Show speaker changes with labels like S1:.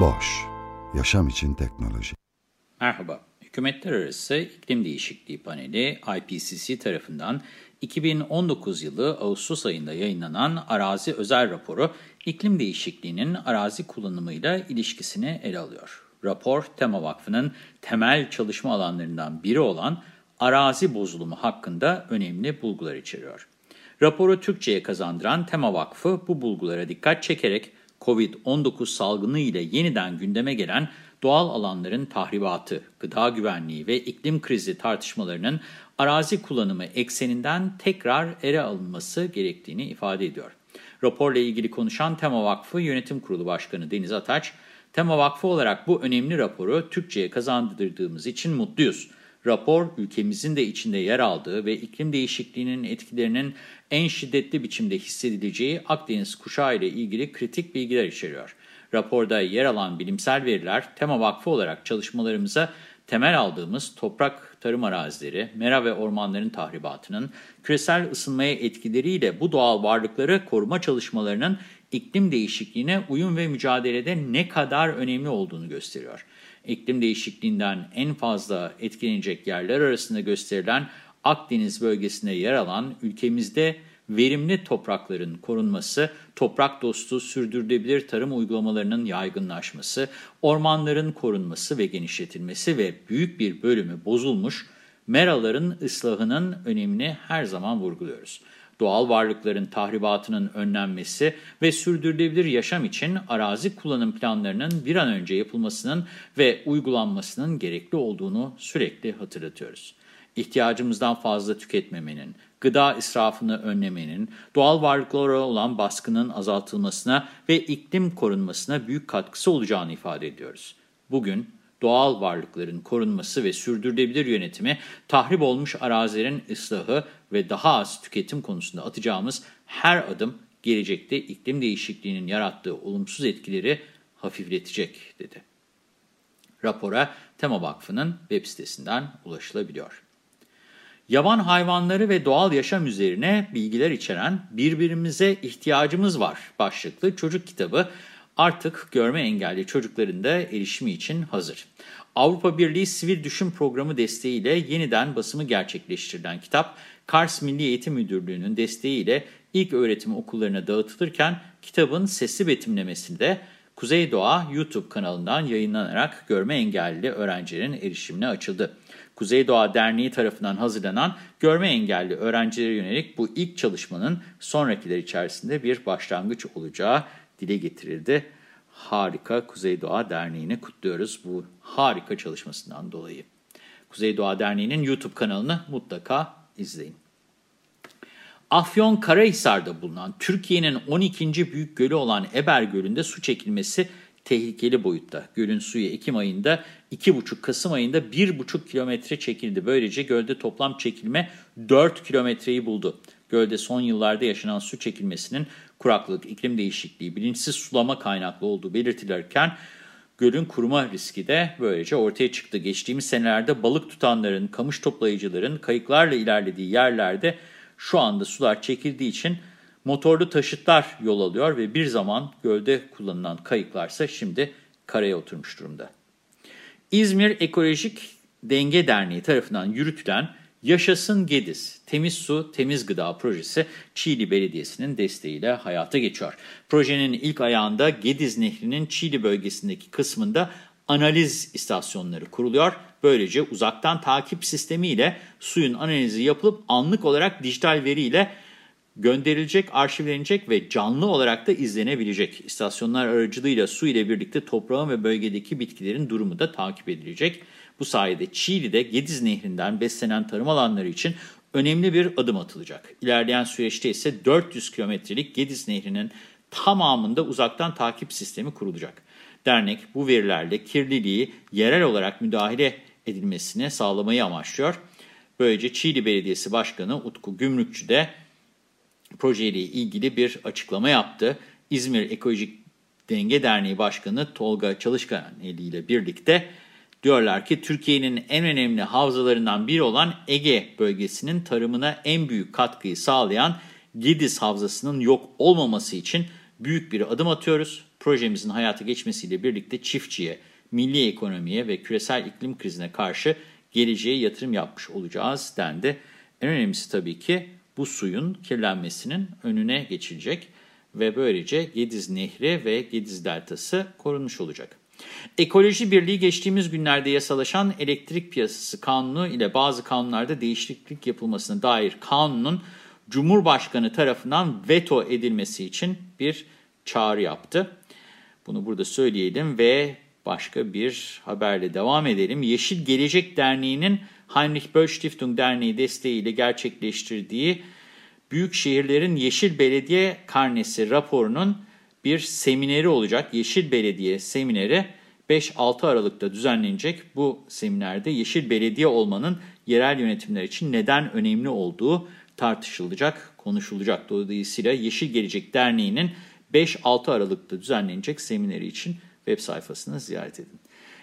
S1: Boş, yaşam için teknoloji.
S2: Merhaba, Hükümetler Arası İklim Değişikliği Paneli IPCC tarafından 2019 yılı Ağustos ayında yayınlanan arazi özel raporu iklim değişikliğinin arazi kullanımıyla ilişkisini ele alıyor. Rapor, Tema Vakfı'nın temel çalışma alanlarından biri olan arazi bozulumu hakkında önemli bulgular içeriyor. Raporu Türkçe'ye kazandıran Tema Vakfı bu bulgulara dikkat çekerek COVID-19 salgını ile yeniden gündeme gelen doğal alanların tahribatı, gıda güvenliği ve iklim krizi tartışmalarının arazi kullanımı ekseninden tekrar ele alınması gerektiğini ifade ediyor. Raporla ilgili konuşan Tema Vakfı Yönetim Kurulu Başkanı Deniz Ataç, Tema Vakfı olarak bu önemli raporu Türkçe'ye kazandırdığımız için mutluyuz. Rapor, ülkemizin de içinde yer aldığı ve iklim değişikliğinin etkilerinin en şiddetli biçimde hissedileceği Akdeniz kuşağı ile ilgili kritik bilgiler içeriyor. Raporda yer alan bilimsel veriler, Tema Vakfı olarak çalışmalarımıza temel aldığımız toprak tarım arazileri, mera ve ormanların tahribatının küresel ısınmaya etkileriyle bu doğal varlıkları koruma çalışmalarının iklim değişikliğine uyum ve mücadelede ne kadar önemli olduğunu gösteriyor. İklim değişikliğinden en fazla etkilenecek yerler arasında gösterilen Akdeniz bölgesinde yer alan ülkemizde verimli toprakların korunması, toprak dostu sürdürülebilir tarım uygulamalarının yaygınlaşması, ormanların korunması ve genişletilmesi ve büyük bir bölümü bozulmuş meraların ıslahının önemini her zaman vurguluyoruz. Doğal varlıkların tahribatının önlenmesi ve sürdürülebilir yaşam için arazi kullanım planlarının bir an önce yapılmasının ve uygulanmasının gerekli olduğunu sürekli hatırlatıyoruz. İhtiyacımızdan fazla tüketmemenin, gıda israfını önlemenin, doğal varlıklara olan baskının azaltılmasına ve iklim korunmasına büyük katkısı olacağını ifade ediyoruz. Bugün doğal varlıkların korunması ve sürdürülebilir yönetimi, tahrip olmuş arazilerin ıslahı ve daha az tüketim konusunda atacağımız her adım gelecekte iklim değişikliğinin yarattığı olumsuz etkileri hafifletecek, dedi. Rapora Tema Vakfı'nın web sitesinden ulaşılabiliyor. Yaban hayvanları ve doğal yaşam üzerine bilgiler içeren Birbirimize ihtiyacımız var başlıklı çocuk kitabı artık görme engelli çocukların da erişimi için hazır. Avrupa Birliği Sivil Düşün Programı desteğiyle yeniden basımı gerçekleştirilen kitap, Kars Milli Eğitim Müdürlüğü'nün desteğiyle ilk öğretim okullarına dağıtılırken kitabın sesli betimlemesinde Kuzey Doğa YouTube kanalından yayınlanarak görme engelli öğrencilerin erişimine açıldı. Kuzey Doğa Derneği tarafından hazırlanan görme engelli öğrencilere yönelik bu ilk çalışmanın sonrakiler içerisinde bir başlangıç olacağı dile getirildi. Harika Kuzey Doğa Derneği'ni kutluyoruz bu harika çalışmasından dolayı. Kuzey Doğa Derneği'nin YouTube kanalını mutlaka izleyin. Afyon Karahisar'da bulunan Türkiye'nin 12. büyük gölü olan Eber Gölü'nde su çekilmesi tehlikeli boyutta. Gölün suyu Ekim ayında 2,5 Kasım ayında 1,5 kilometre çekildi. Böylece gölde toplam çekilme 4 kilometreyi buldu. Gölde son yıllarda yaşanan su çekilmesinin kuraklık, iklim değişikliği, bilinçsiz sulama kaynaklı olduğu belirtilirken gölün kuruma riski de böylece ortaya çıktı. Geçtiğimiz senelerde balık tutanların, kamış toplayıcıların kayıklarla ilerlediği yerlerde şu anda sular çekildiği için motorlu taşıtlar yol alıyor ve bir zaman gölde kullanılan kayıklarsa şimdi karaya oturmuş durumda. İzmir Ekolojik Denge Derneği tarafından yürütülen Yaşasın Gediz, Temiz Su, Temiz Gıda projesi Çiğli Belediyesi'nin desteğiyle hayata geçiyor. Projenin ilk ayağında Gediz Nehri'nin Çiğli bölgesindeki kısmında analiz istasyonları kuruluyor. Böylece uzaktan takip sistemiyle suyun analizi yapılıp anlık olarak dijital veriyle gönderilecek, arşivlenecek ve canlı olarak da izlenebilecek. İstasyonlar aracılığıyla su ile birlikte toprağın ve bölgedeki bitkilerin durumu da takip edilecek. Bu sayede Çiğli'de Gediz Nehri'nden beslenen tarım alanları için önemli bir adım atılacak. İlerleyen süreçte ise 400 kilometrelik Gediz Nehri'nin tamamında uzaktan takip sistemi kurulacak. Dernek bu verilerle kirliliği yerel olarak müdahale edilmesine sağlamayı amaçlıyor. Böylece Çiğli Belediyesi Başkanı Utku Gümrükçü de projeyle ilgili bir açıklama yaptı. İzmir Ekolojik Denge Derneği Başkanı Tolga Çalışkan ile birlikte diyorlar ki Türkiye'nin en önemli havzalarından biri olan Ege bölgesinin tarımına en büyük katkıyı sağlayan Gediz Havzası'nın yok olmaması için büyük bir adım atıyoruz. Projemizin hayata geçmesiyle birlikte çiftçiye, milli ekonomiye ve küresel iklim krizine karşı geleceğe yatırım yapmış olacağız dendi. En önemlisi tabii ki bu suyun kirlenmesinin önüne geçilecek ve böylece Gediz Nehri ve Gediz Deltası korunmuş olacak. Ekoloji Birliği geçtiğimiz günlerde yasalaşan elektrik piyasası kanunu ile bazı kanunlarda değişiklik yapılmasına dair kanunun Cumhurbaşkanı tarafından veto edilmesi için bir çağrı yaptı. Bunu burada söyleyelim ve başka bir haberle devam edelim. Yeşil Gelecek Derneği'nin Heinrich Böll Stiftung Derneği desteğiyle gerçekleştirdiği Büyük Şehirlerin Yeşil Belediye Karnesi raporunun bir semineri olacak. Yeşil Belediye semineri 5-6 Aralık'ta düzenlenecek. Bu seminerde yeşil belediye olmanın yerel yönetimler için neden önemli olduğu tartışılacak, konuşulacak. Dolayısıyla Yeşil Gelecek Derneği'nin 5-6 Aralık'ta düzenlenecek semineri için web sayfasını ziyaret edin.